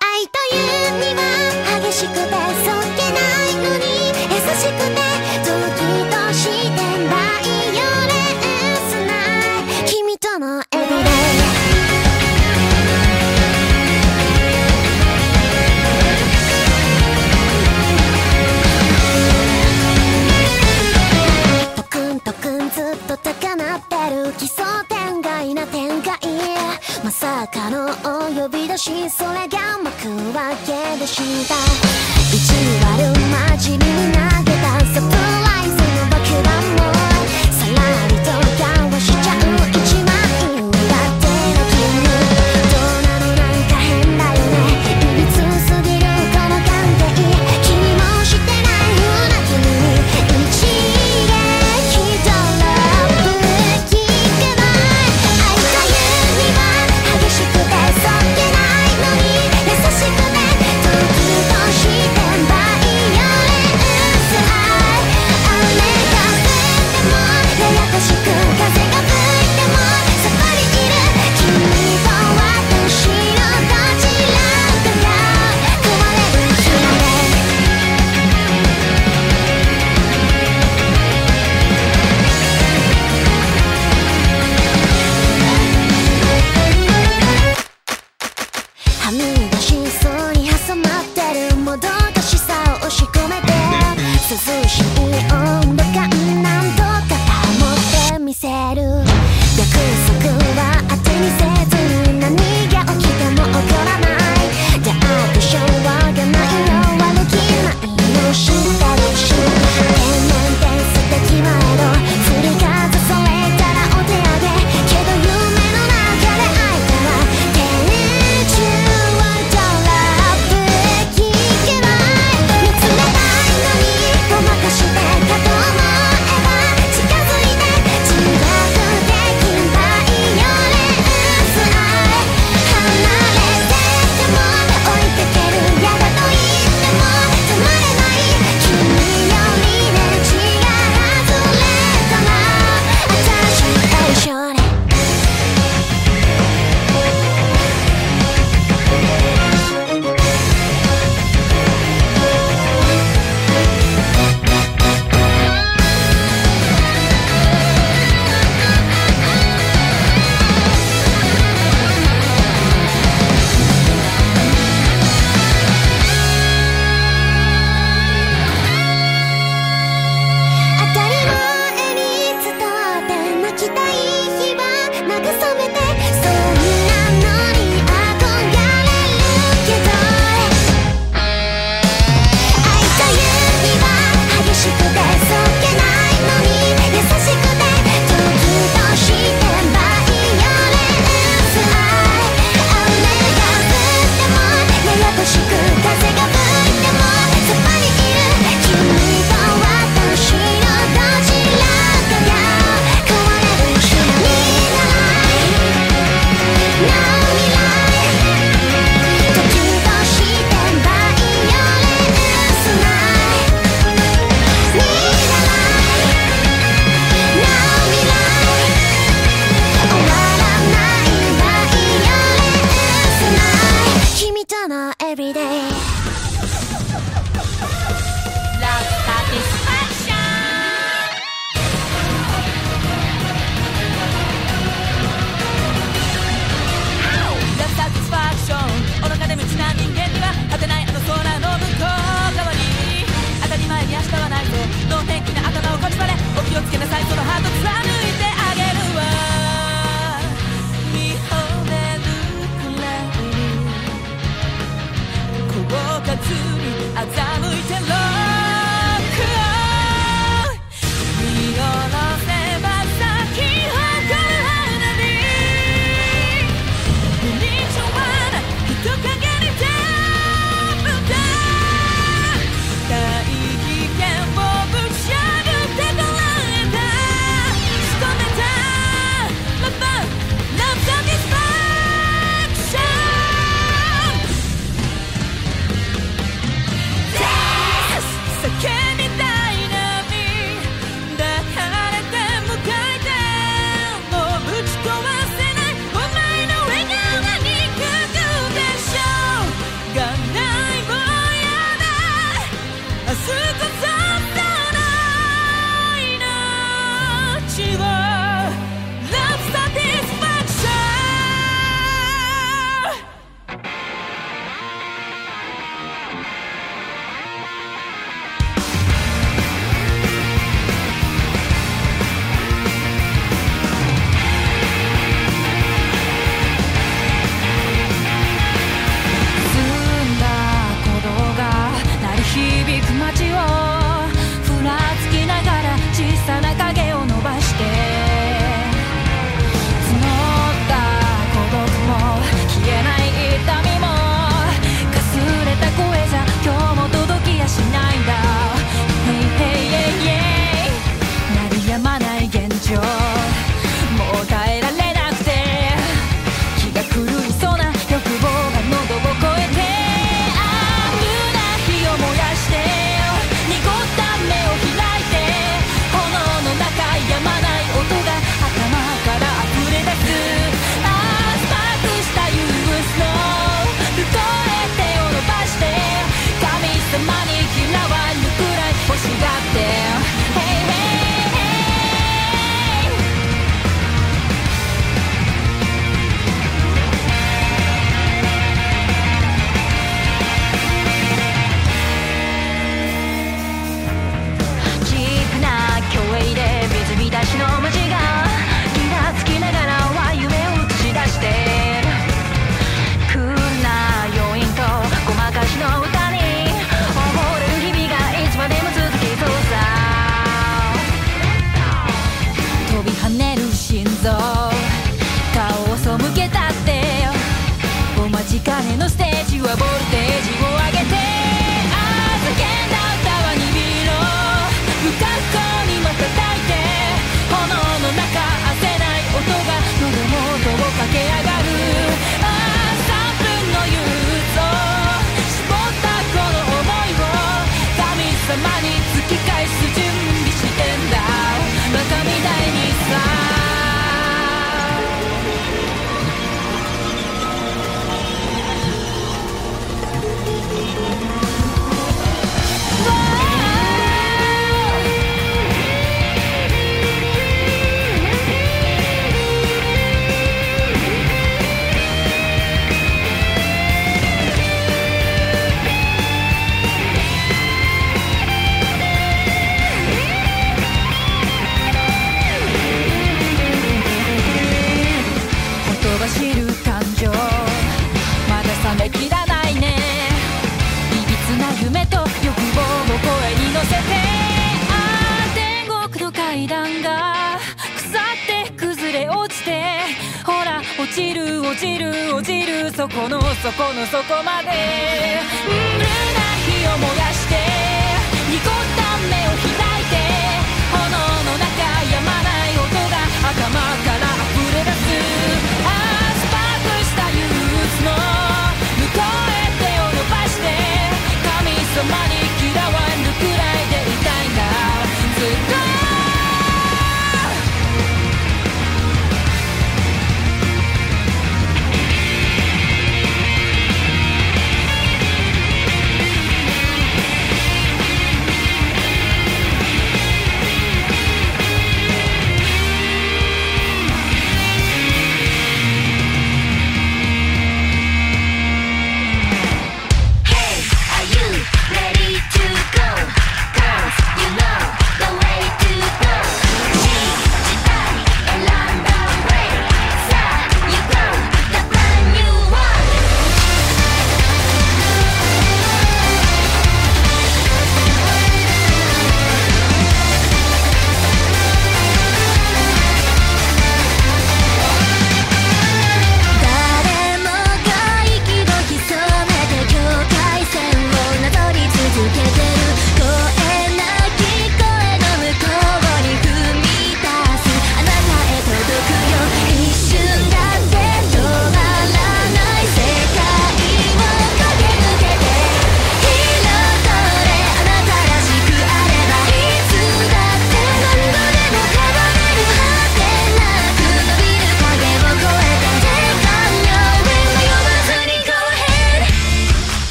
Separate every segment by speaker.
Speaker 1: 愛というには激しくてそっけないのに優しくて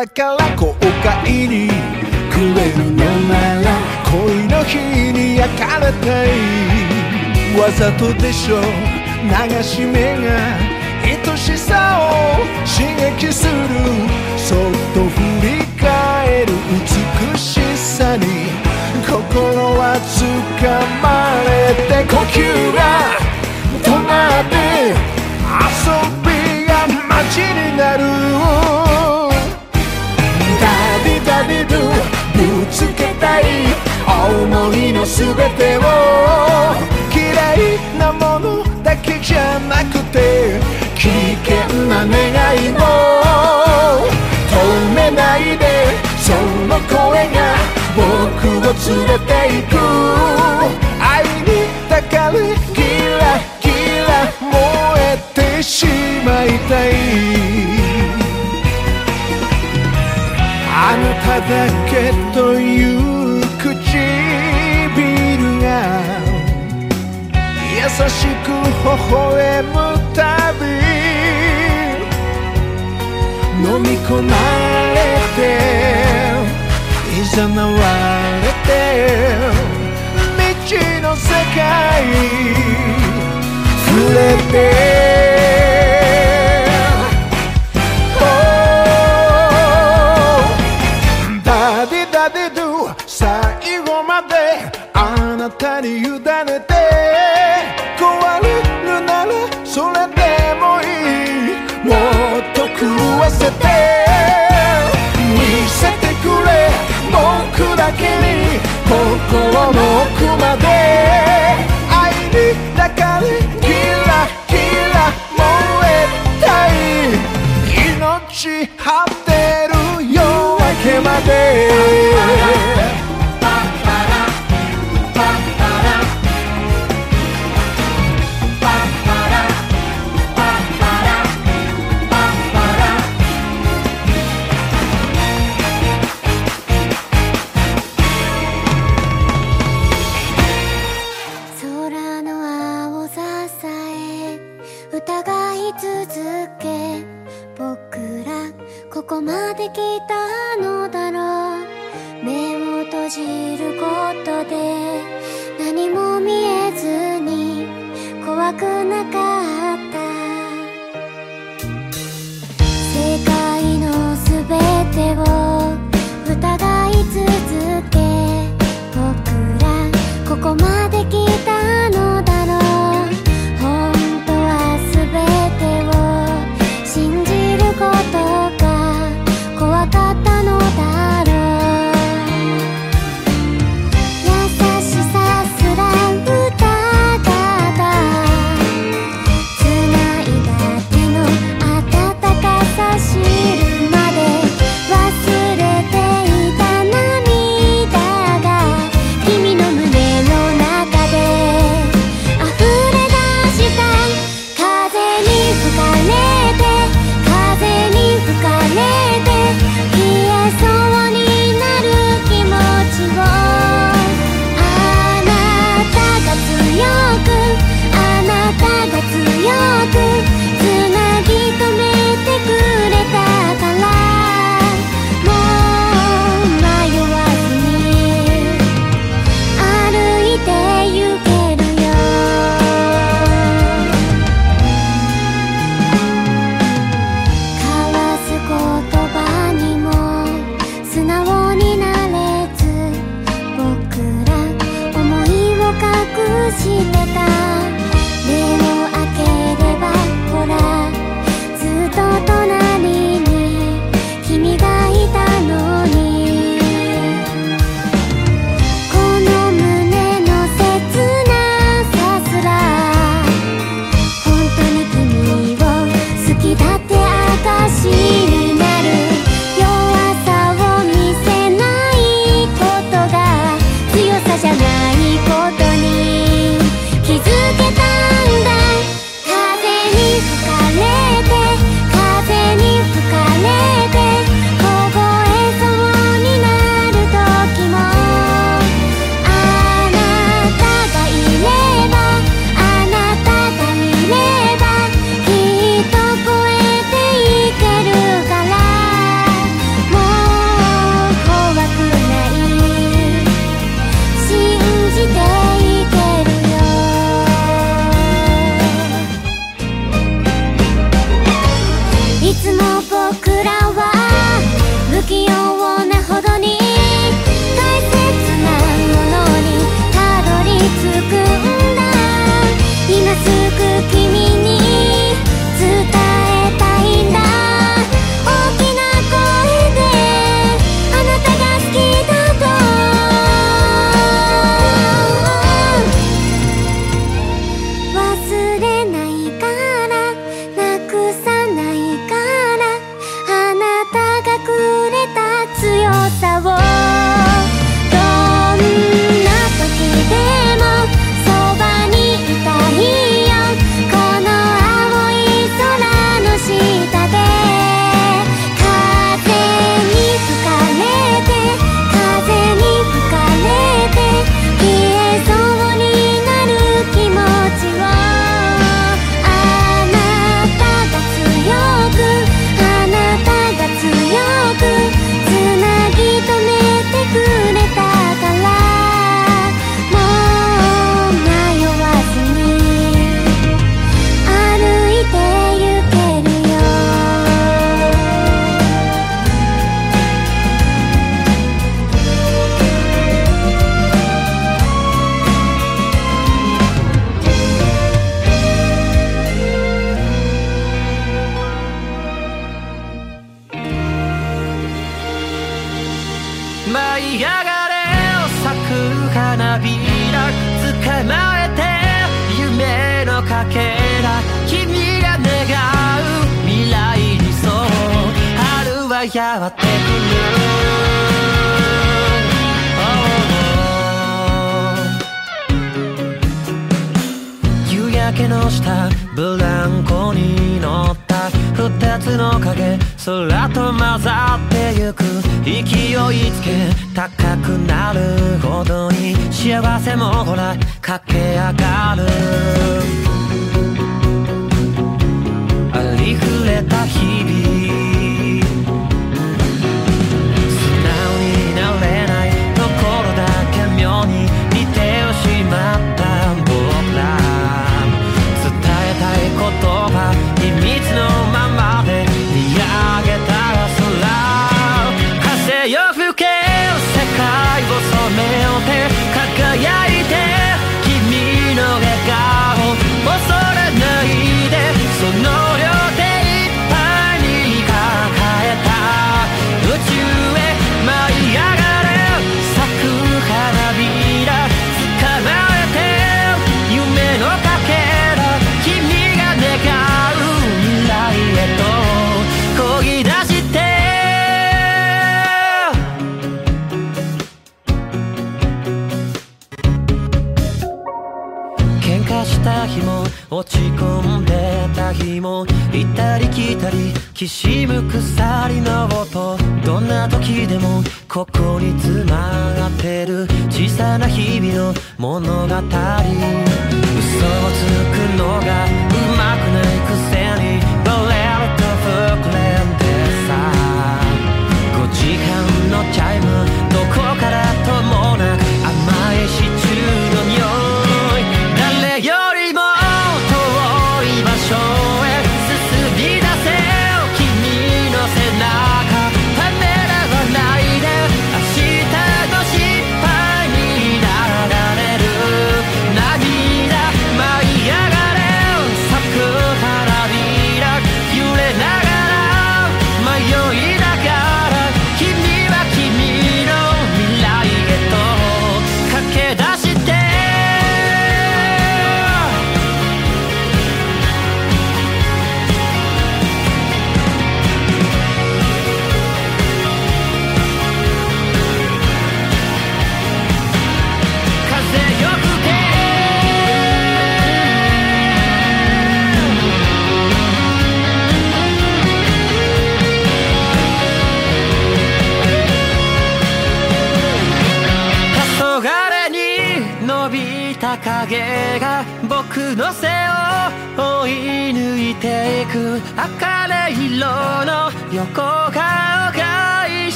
Speaker 2: だ
Speaker 3: から後悔にくれるのなら恋の日に焼かれたいわざとでしょ流し目が愛しさを刺激するそっと振り返る美しさに心はつかまれて呼吸がい青森の全てを嫌いなものだけじゃなくて危険な願いも止めないでその声が僕を連れていく。愛にたかれキラキラ燃えてしまいたい。あなただけという優しく微笑むたび飲み込まれていざなわれて道の世界触れて。Daddy daddy do 最後まであなたに委ねて。くだけに心の奥まで。
Speaker 1: 愛に抱かれキラキラ燃えたい。命張ってる夜明けまで。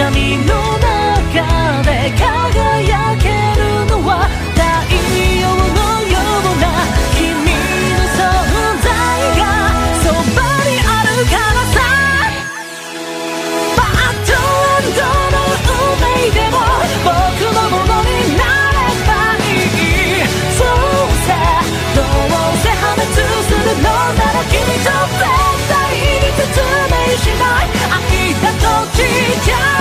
Speaker 2: 闇の中で輝けるのは太陽のような君の存在がそばにあるからさ。バッドエンドの運命でも僕のものになればいい。そうせどうせ破滅するのなら君と絶対に説明しない。愛だと聞きゃ。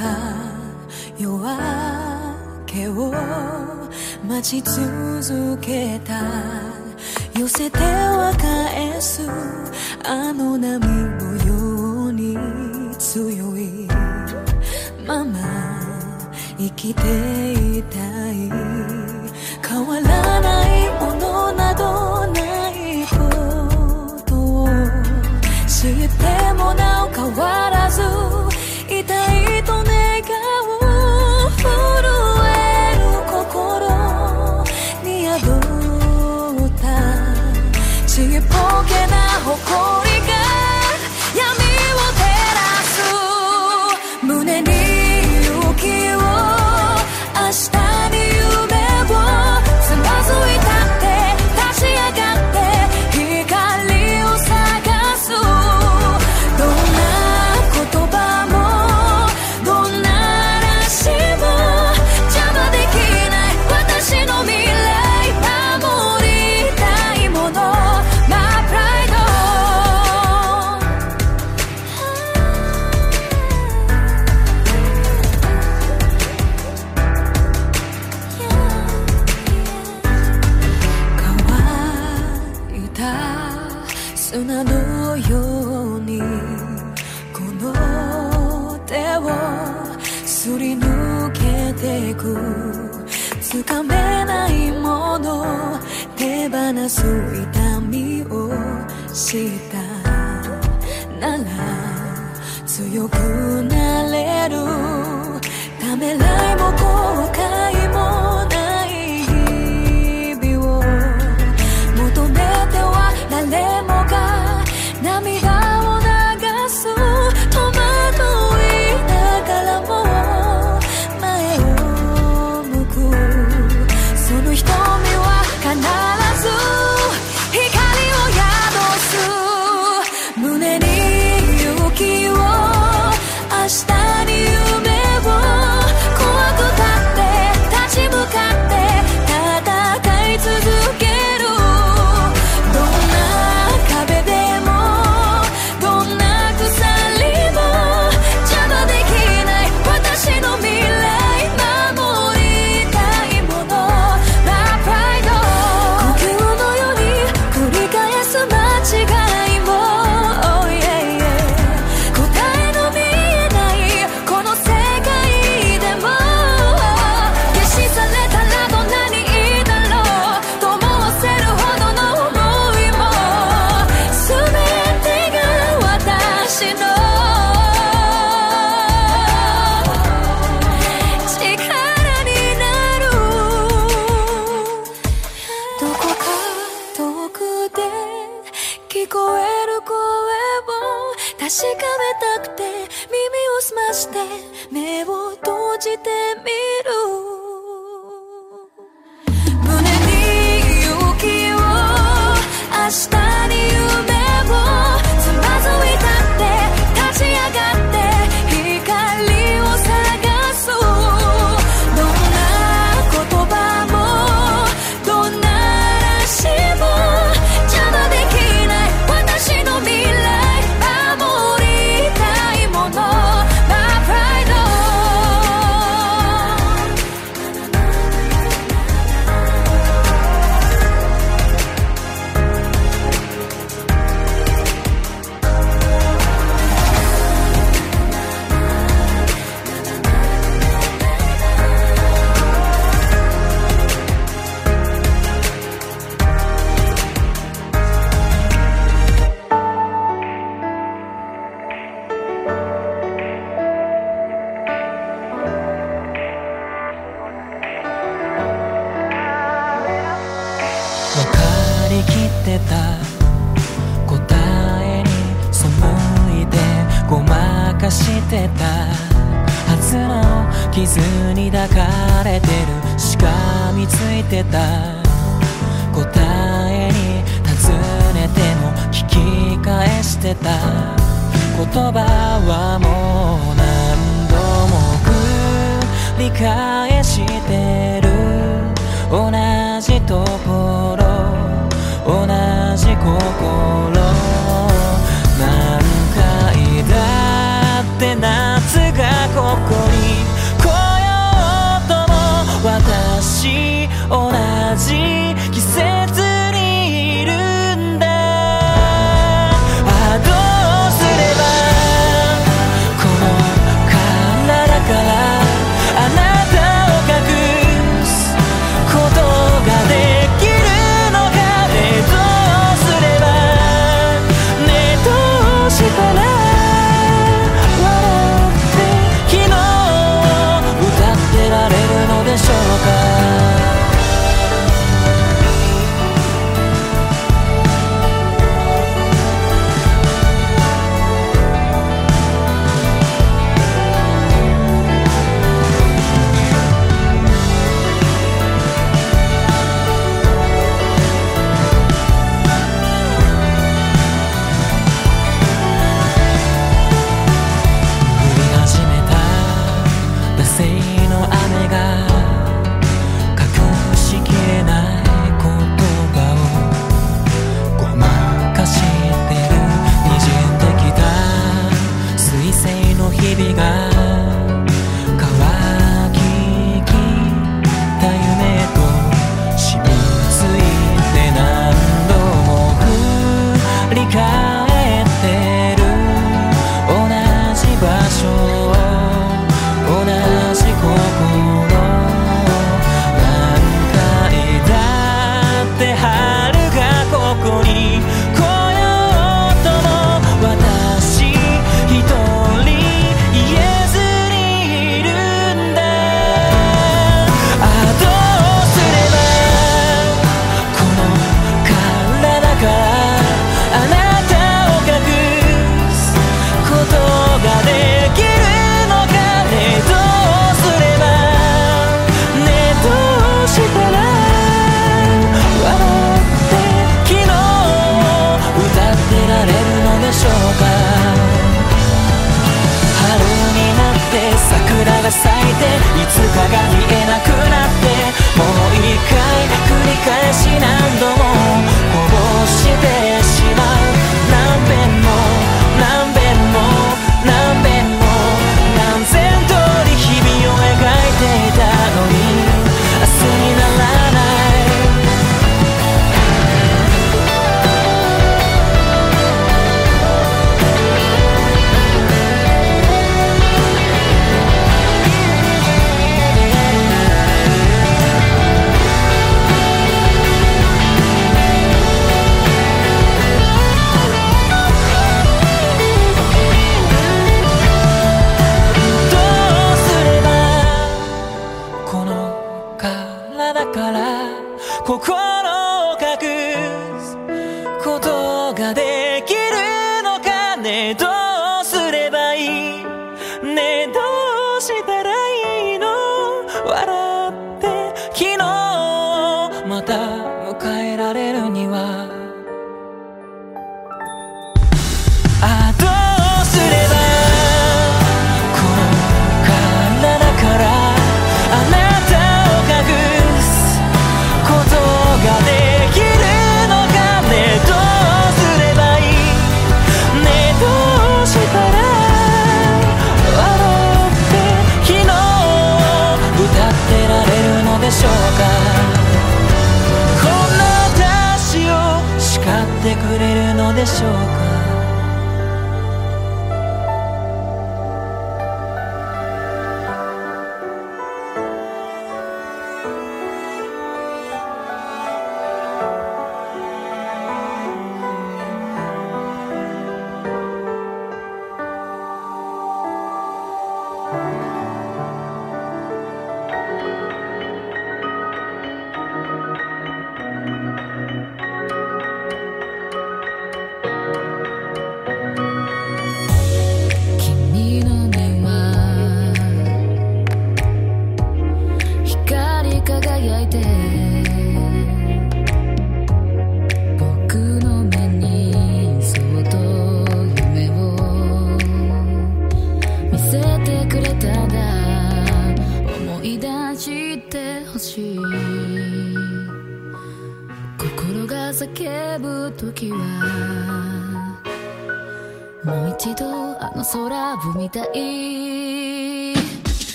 Speaker 2: か夜明けを待ち続けた。寄せては返す。あの波のように強い。まま生きていたい。変わらないものなどないことを知ってもなお変わらず de mí.